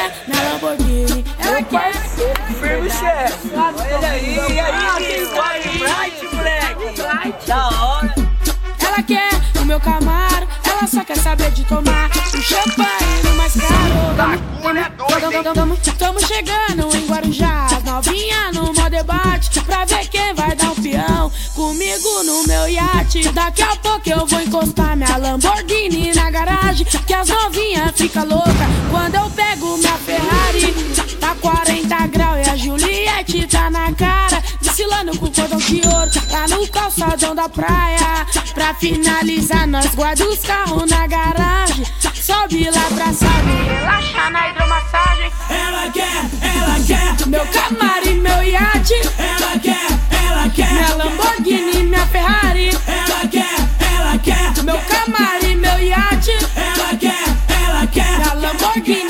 quer na Lamborghini, ela quer. Firme, chefe. Olha aí, e aí, vai, Bright, moleque. Da hora. Ela quer o meu Camaro, ela só quer saber de tomar um champanhe no mais caro. Tamo, tamo, tamo, tamo chegando em Guarujá, novinha no comigo no meu iate. Daqui a pouco eu vou encostar minha Lamborghini na garagem, que as novinha fica louca quando eu pego minha Ferrari. Tá 40 graus e a Juliette tá na cara, desfilando com cordão de ouro, lá no calçadão da praia. Pra finalizar, nós guarda os carros na garagem, sobe lá pra sabe relaxar na hidromassagem. Ela quer, ela quer, Meu camarim, meu iate, minha Lamborghini,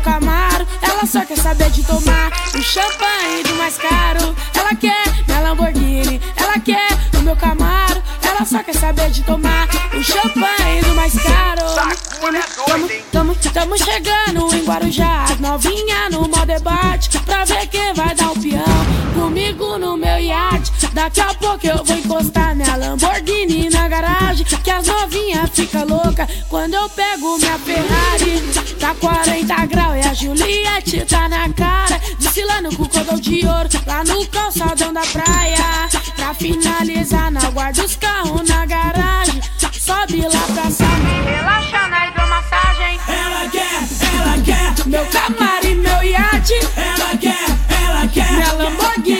Camaro, ela só quer saber de tomar o champanhe do mais caro. Ela quer minha Lamborghini, ela quer o meu Camaro, ela só quer saber de tomar o champanhe do mais caro. Tamo, tamo, tamo chegando em Guarujá, novinha no mó debate, pra ver quem vai dar o peão. Comigo no meu iate, daqui a pouco eu vou encostar minha Lamborghini na garagem, que as novinha fica louca quando eu pego minha Ferrari. Tá 40 graus e a tá na cara. Desfilando com cordão de ouro, lá no calçadão da praia. Pra finalizar, na guarda os carros na garagem. Sobe lá pra sala. Relaxa na hidromassagem. Ela quer, ela quer. Meu camarim, meu iate. Ela quer, ela quer. Minha Lamborghini.